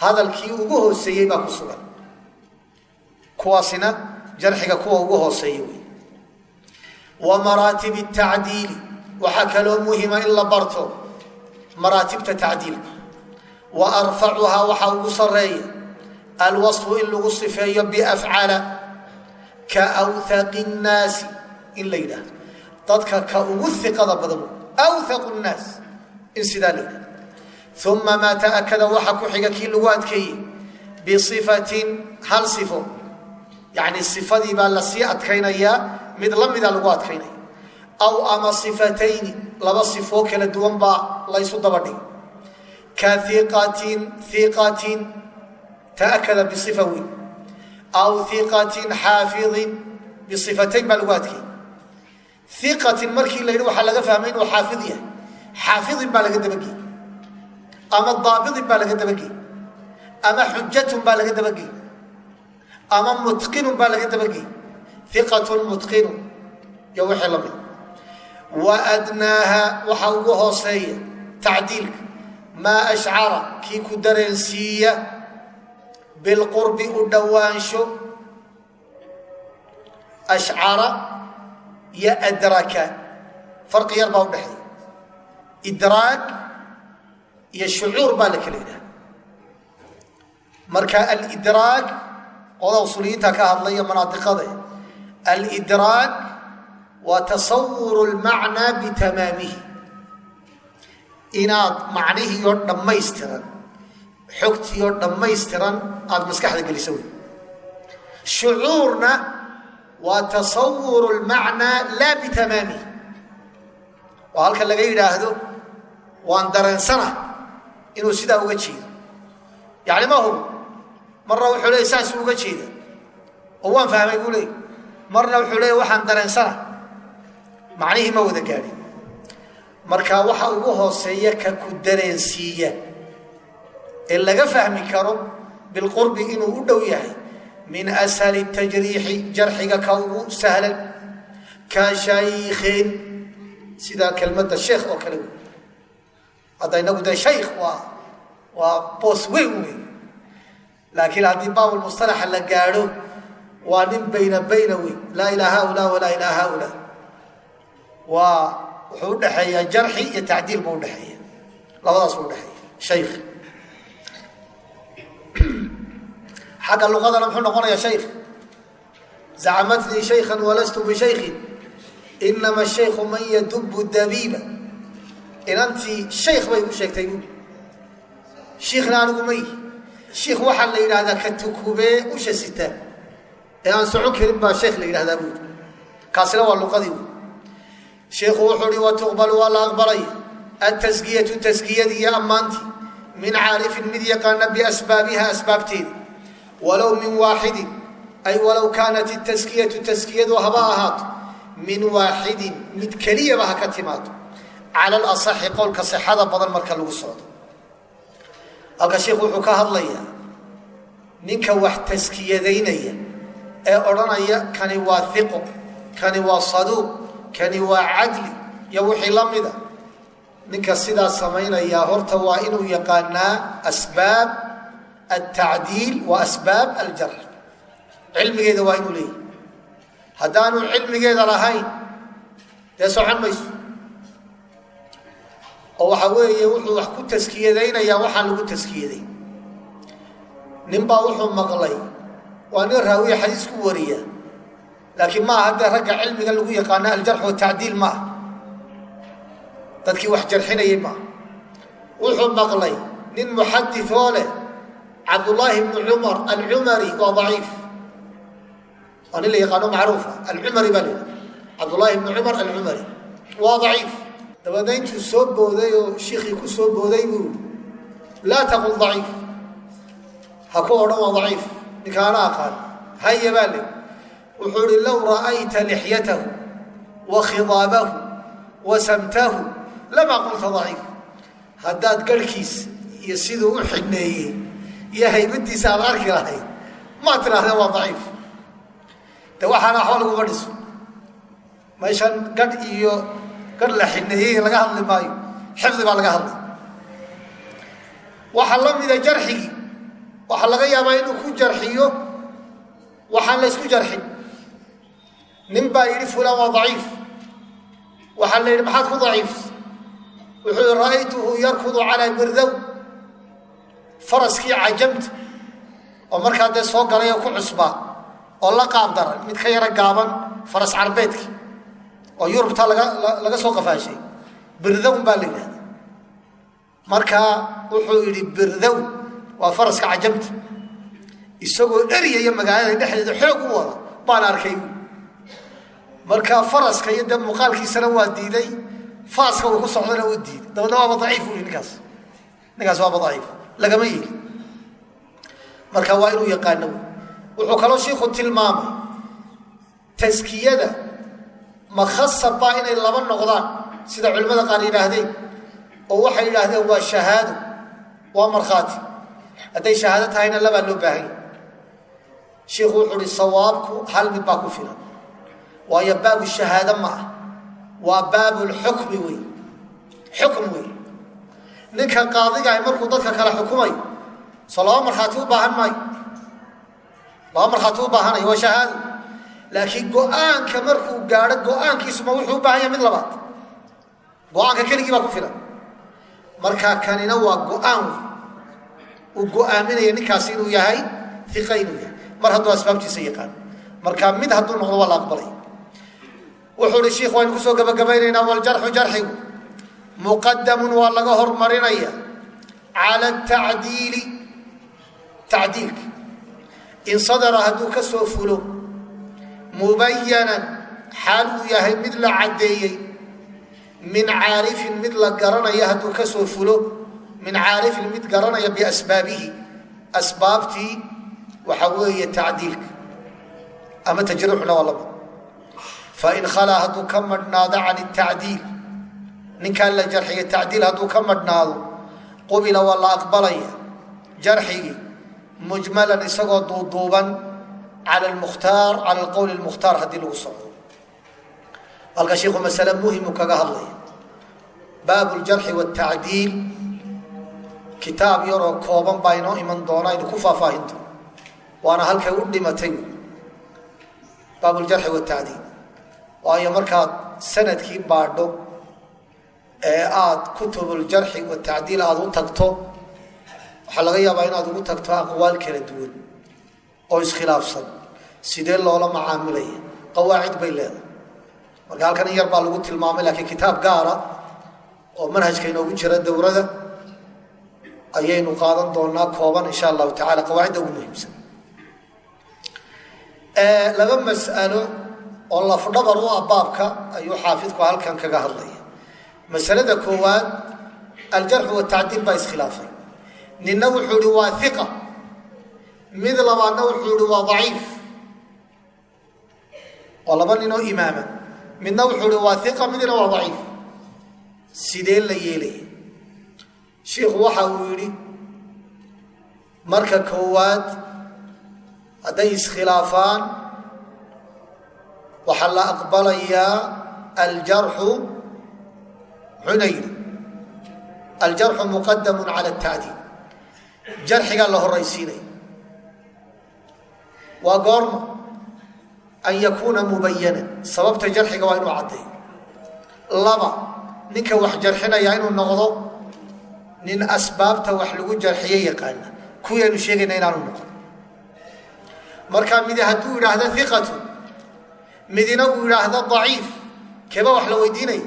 Hadalkii ugu hooseeyey baa ku sugan. Kuwaasina jarxiga kuwa ugu hooseeya wey wa maraatibi tacdiili waxaa kaloo muhima in la barto maraatibta tacdiilka wa arfacuhaa waxaa ugu sarreeya. Alwasfu in lagu sifeeyo biafcala ka awhaqi nnaasi. In la yidhaahdo. Dadka ka ugu iqada badan. Awhaqu nnaas in sidaa la oga uma maa taakada waxa ku xiga kii lagu adkeeyey hal ifo yani ifadii baa la sii adkaynayaa mid la mida lagu adkaynaya aw ama ifatayni laba ifoo kala duwan baa laysu dabadhig. Ka iqatin iqatin taakada biifa weyn. Aw iqatin xaafiin biifatayn baa lagu adkeeyey. Iqatin markii la waxaa laga fahmay inuu xaafid yahay xaafidin baa laga dabagey ama daabidin baa laga dabagey ama xujatun baa laga dabagey ama mutqinun baa laga dabagey iqatun mutqinun iyo wixii la wa adnaaha waxaa ugu hooseeya tacdiilka maa ashcara kii ku dareensiiya bilqurbi u dhowaansho ashcara iyo adraka farqi yar baa udhexeeya idraag iyo shucuur baa la kala yidhaha marka alidraag oda usuliyiinta ka hadlaya manaadiqada alidraag waa tasawuru lmacnaa bitamaamihi inaad macnihii oo dhammaystiran xogtii oo dhammaystiran aada maskaxda geliso wey shucuurna waa tasawuru lmacnaa laa bitamaamihi oo halka laga yidhaahdo waan dareensana inuu sidaa uga jeedo. Yani ma hubo marna wuxuu leey saasuu uga jeeda. Oo waan fahmay buu leey marna wuxuu leeya waxaan dareensana macnihii ma wada gaadhin. Marka waxa ugu hooseeya ka ku dareensiiya ee laga fahmi karo bilqurbi inuu u dhow yahay min ashali tajriixi jarxiga ka ugu sahlan ka shaykhin sida kelmadda sheekh oo kale. wey hadda inagu dee shaykh waa waa boos weyn wey laakiin haddii baabulmustalaxa la gaadho waa nin bayna bayna wey laa ilaa haulaa walaa ilaa haulaa waa wuxuu udhexeeyaa jarxi iyo tacdiil buu udhexeeya labadaas buu udhexeeya shaykh xagga luqadana muxuu noqonayaa shaykh zacamatnii shaykhan walastu bishaykin inama shaykhu man yadubu dabiiba inantii shaykh bay u sheegtay. Buui shiikhna anigu ma yihi shiikh waxaa la yidhaahdaa ka tukubee usha sita ee aan socon karin baa sheekh la yidhahdaa buui kaasina waa luqadii wy sheikhu wuxuu hi watuqbalu waa la aqbalaya ataskiyatu taskiyadii ammaantii. Min caarifin mid yaqaana biasbaabiha asbaabteeda walow min waaxidin ay walow kaanat taskiyatu taskiyadu haba ahaato min waaxidin mid keliyaba ha ka timaado cala alasaxi qowlka sixada badan marka lagu socdo halka sheikhu wuxuu ka hadlayaa ninka wax taskiyadaynaya ee odhanaya kani waa iqo kani waa saduuq kani waa cadli iyo wixii la mida. Ninka sidaa samaynayaa horta waa inuu yaqaanaa asbaab altacdiil wa asbaab aljar cilmigeeda waa inuu leeyahy haddaanu cilmigeeda lahayn dee socon mayso oo waxa weeye wuxuu wax ku taskiyadaynayaa waxaan lagu taskiyaday. Nin baa wuxuu maqlay waa nin raawiya xadiis ku wariya laakiin ma aha dee ragga cilmiga lagu yaqaano aljarx watacdiil ma aha dadkii wax jarxinayay maaha. Wuxuu maqlay nin muxaditoo leh cabdullaahi bnu cumar alcumari waa daciif. Waa nin la yaqaano macruufa alcumari baa la cabdullaahi bnu cumar alcumari waa daciif dabeedna intuu soo booday oo shiikhii ku soo booday buu laa taqul daciif. Ha ku odhan waa daciif. Ninkaana aqaan haya baa le wuxuu ihi low ra'ayta lixyatahu wa khidaabahu wa samtahu lamaa qulta daciif. Haddaad garhkiis iyo siduu u xidhneeyey iyo haybadiisa aad arki lahayd maa tidhahdee waa daciif. De waxaana waxba laguma dhiso? Meeshan gadh iyo gadh la xidhneeyey laga hadli maayo. Xifdi baa laga hadlay. Waxaa la mida jarxigii waxaa laga yaabaa inuu ku jarxiyo. Waxaan la ysku jarxin. Nin baa yidhi fulan waa daciif. Waxaa la yidhi maxaad ku daciifs wuxuu yidhi ra'aytuhu yarkudu calaa birdow faraskii cajamta oo markaa dee soo galay oo ku cusbaa. Oo la qaab daran mid ka yaro gaaban faras carbeedki oo yurubta laga soo qafaashay. Birdown baa la yidhahda markaa wuxuu yidhi birdow waa faraska cajamta. Isagoo eryaya magaalada dhexdeeda xoog u wada baan arkay. Markaa faraska iyo dee muuqaalkiisana waa diiday. Faaska uu ku socdana uu diiday. Dabadna waaba daciif u ninkaas. Ninkaas waaba daciif. Lagama yeeli. Marka waa inuu yaqaano. Wuxuu kaloo shiiku tilmaamay taskiyada makhasabbaa inay laba noqdaan sida culimmada qaar yidhaahdeen oo waxay yidhaahdeen waa shahaado waa markhaati. Hadday shahaado tahayna labaa loo baahanya shiikhu wuxuu uhi sawaabku hal mid baa ku filan. Waayo baabu shahaado ma ah. Waa baabulxukmi wey. Xukm wey. Ninka qaadigaah markuu dadka kale xukumayo soo laba markhaati u baahan maayo. Laba markhaati u baahanayo waa shahaado laakiin go'aanka markuu gaadho go'aankiisuma wuxuu u baahan yahay mid labaad. Go'aanka keligii baa ku filan. Markaa kanina waa go'aan. Uu go'aaminaya ninkaasi inuu yahay iqa inuu yahay. Mar hadduu asbaabtiisa yaqaan. Marka mid hadduu noqdo waa la aqbalay. Wuxuu hi shiikh waynu ku soo gabagabaynaynaa waljarxu jarxigu. Muqadamun waa laga hormarinaya cala tacdiili tacdiilka. In sadara hadduu ka soo fulo mubayanan xaal uu yahay mid la caddeeyey min caarifin mid la garanaya hadduu ka soo fulo min caarifin mid garanaya biasbaabihi asbaabtii waxaa weeye tacdiilka ama tajruuxna waa laba fain khalaa hadduu ka madhnaado can tacdiil ninkaan la jarxiya tacdiil hadduu ka madhnaado qubila waa la aqbalaya jarxigii mujmalan isagoo duuduuban cala lmukhtaar cala alqowli lmukhtaar haddii lagu socdo halka shiiku masale muhimu kaga hadlaya baabu ljarxi wاtacdiil kitaab yaroo kooban baa inoo iman doona aynu ku faahfaahin doono waana halkay u dhimatay baab ljarxi wاtacdiil waayo markaad sannadkii baadho ee watacdiil aada u tagto waxaa laga yaabaa inaad ugu tagto aqwaal kala duwan oo iskhilaafsan sidee loola macaamilaya qawaacid bay leedahay. Marka halkan in yar baa lagu tilmaamay laakiin kitaab gaara oo manhajka inoogu jira dowrada ayaynu qaadan doonaa kooban insha allahu tacala qawaacidda ugu muhiimsan. Laba mas'alo oo lafdhabar u ah baabka ayuu xaafidku halkan kaga hadlaya. Masalada koowaad aljarxu watacdiil baa iskhilaafay. Ninna wuxuu ihi waa iqa mid labaadna wuxuu ihi waa daciif oo laba ninoo imaama. Midna wuxuu waa iqa midna waa daciif. Sidee la yeelaya shiikhu waxa uu yidhi marka koowaad hadday iskhilaafaan waxaa la aqbalayaa aljarxu muxuuna yidhi aljarxu muqadamu cala atacdiil jarxigaa la horaysiinaya waa goorma an yakuuna mubayanan sababta jarxiga waa inuu caddeeyo laba ninka wax jarxinaya inuu noqdo nin asbaabta wax lagu jarxiye yaqaana kuwii aynu sheegayna inaanu noqon markaa midi hadduu idhaahdo iqatu midina uu idhaahdo daciif keeba wax la weydiinaya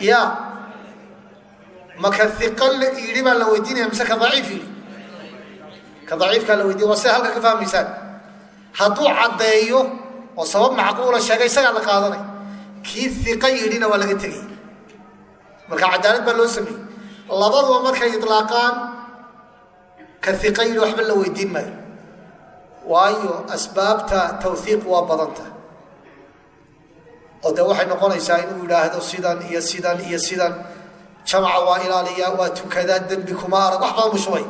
ya maka iqa yidhi baa la weydiinaya mise ka daciif yidhi ka daciifkaa la weydiiya waa sida halka ka fahmaysaan hadduu caddeeyo oo sabab macquula sheegay isagaa la qaadanay. Kii iqa yidhina waa laga tegay marka cadaalad baa loo sameeyey. Labaduba markay ilaaqaan ka iqa yidhi waxba la weydiin maayo. Waayo asbaabta tawhiiq waa badanta. Oo dee waxay noqonaysaa inuu yidhaahdo sidan iyo sidan iyo sidan jamaca waa ilaaliya waa tukadaa dembi kuma arag wax badan mushubay.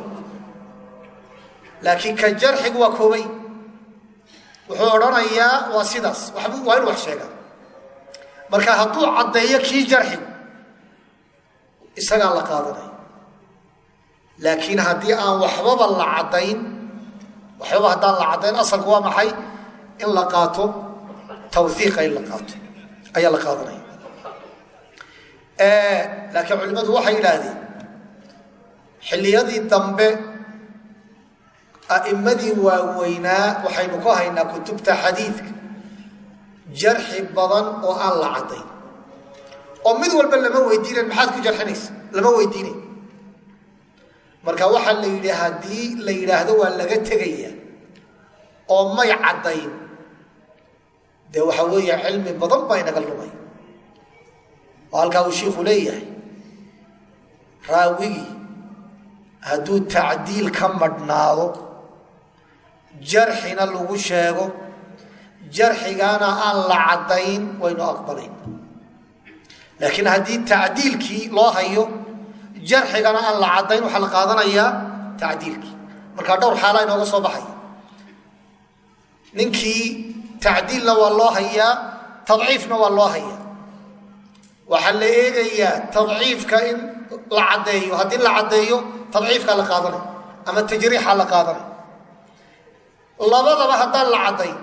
Laakiin ka jarxigu waa koobay wuxuu odhanayaa waa sidaas waa inu wax sheegaa. Marka hadduu caddeeyo kii jarxigu isagaa la qaadanaya laakiin haddii aan waxbaba la caddayn waxbaba haddaan la caddayn asalku waa maxay? In la qaato tawhiiqa in la qaato ayaa la qaadanaya laakiin culimmadu waxay yidhaahdeen xilliyadii dambe a'immadii waaweynaa waxaynu ku haynaa kutubta xadiidka. Jarxi badan oo aan la caddayn. Oo mid walba lama weydiinayn maxaad ku jarxinaysa lama weydiinay. Marka waxaa la yidhi haddii la yidhaahdo waa laga tegaya oo may caddayn dee waxa weeye cilmi badan baa inaga lumay. Oo halkaa uu shiiku leeyahay. Raawigii hadduu tacdiil ka madhnaado jarxina lagu sheego jarxigaana aan la caddayn waynu aqbalayn. Laakiin haddii tacdiilkii loo hayo jarxigana aan la caddayn waxaa la qaadanayaa tacdiilkii. Markaa dhowr xaala inooga soo baxaya ninkii tacdiilna waa loo hayaa tadciifna waa loo hayaa. Waxaa la eegayaa tadciifka in la caddeeyo. Haddii la caddeeyo tadciifkaa la qaadanay ama tajriixaa labadaba haddaan la caddayn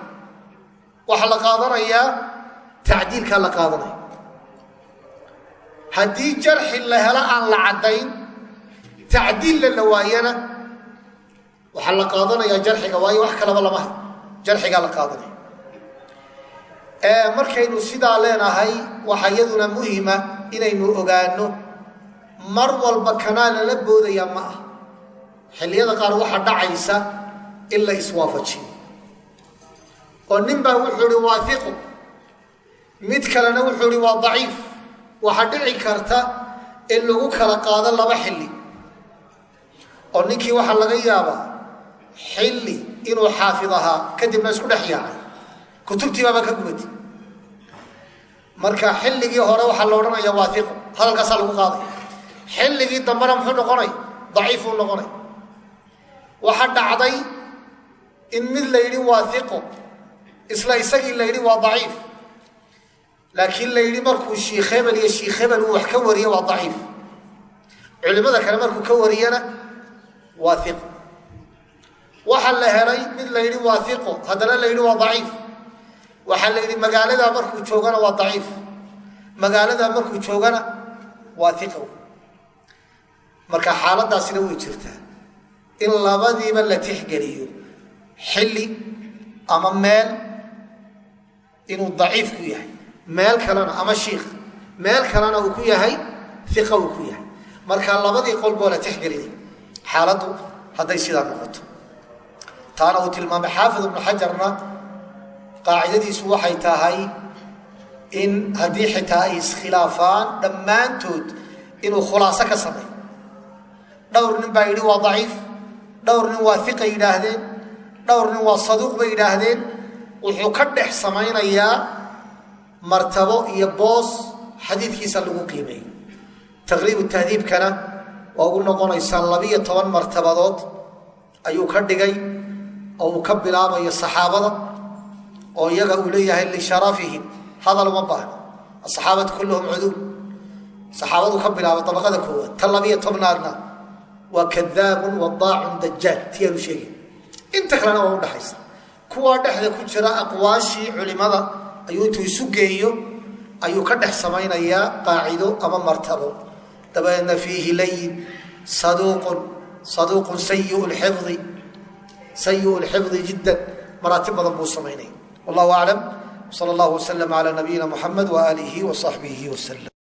waxaa la qaadanayaa tacdiilkaa la qaadanaya. Haddii jarxi la helo aan la caddayn tacdiilla la waayana waxaa la qaadanayaa jarxiga waayo wax kalaba lama hay jarxigaa la qaadanaya. Markaynu sidaa leenahay waxaa iyaduna muhima inaynu ogaano mar walba kanaa lala boodaya ma ah xilliyada qaar waxaa dhacaysa in iswaafajiyo. Oo nin baa wuxuu ihi waa mid kalena wuxuu ihi waa daciif. Waxaa dhici karta in lagu kala qaado laba xilli. Oo ninkii waxaa laga yaabaa xilli inuu xaafid ahaa kadibna isku dhex yaacay. Kutubtii baaba ka gubatay marka xilligii hore waxaa la odhanaya waa hadalkaasaa lagu qaaday. Xilligii dambena muxuu noqonay? Daciifuu noqonay. Waxaa dhacday in mid la yidhi waa iqo isla isagii la yidhi waa daciif. Laakiin la yidhi markuu shiikh iyo shiikh uu wax ka wariye waa daciif. Culimmada kale markuu ka wariyana waa iqo waxaa la helay mid la yidhi waa iqo haddana la yidhi waa daciif. Waxaa la yidhi magaaladaa markuu joogana waa daciif. Magaaladaa markuu joogana waa iqo marka xaaladaasina way jirtaa. In labadiiba la tixgeliyo xilli ama meel inuu daciif ku yahay. Meel kalena ama shiikh meel kalena uu ku yahay iqa uu ku yahay. Marka labadii qolboo la tixgelinay xaaladdu hadday sidaa noqoto. Taana uu tilmaamay xaafid ibnu xajarna qaacidadiisu waxay tahay in haddii xitaa ay iskhilaafaan dhammaantood inuu khulaaso ka sameeyo. Dhowr nin baa yidhi waa daciif. Dhowr nin waa iqa yidhaahdeen dhowr nin waa saduuq bay yidhaahdeen wuxuu ka dhex samaynayaa martabo iyo boos xadiidkiisa lagu qiimeeyo taqriibu tahdiibkana waa ugu noqonaysaa labiyo toban martabadood ayuu ka dhigay oo uu ka bilaabayo saxaabada oo iyaga uu leeyahay lisharafihim hadal uma baahno asaxaabatu kulluhum cuduul. Saxaabadu ka bilaaba dabaqada koowaad ta labiyo tobnaadna waa kadaabun wadaacun dajaal tiyaanu sheegay inta kalena waa udhaxaysa kuwaa dhexda ku jira aqwaashii culimada ayuu intuu isu geeyo ayuu ka dhex samaynayaa qaacido ama martabo. Dabadeedna fiihi layin saduuqun saduuqun sayi lxifdi sayi lxifdi jiddan. Maraatib badan buu samaynaya wallahu aclam sal allahu waslm ala nabiyina muxamed waaalihi wasaxbihi waslm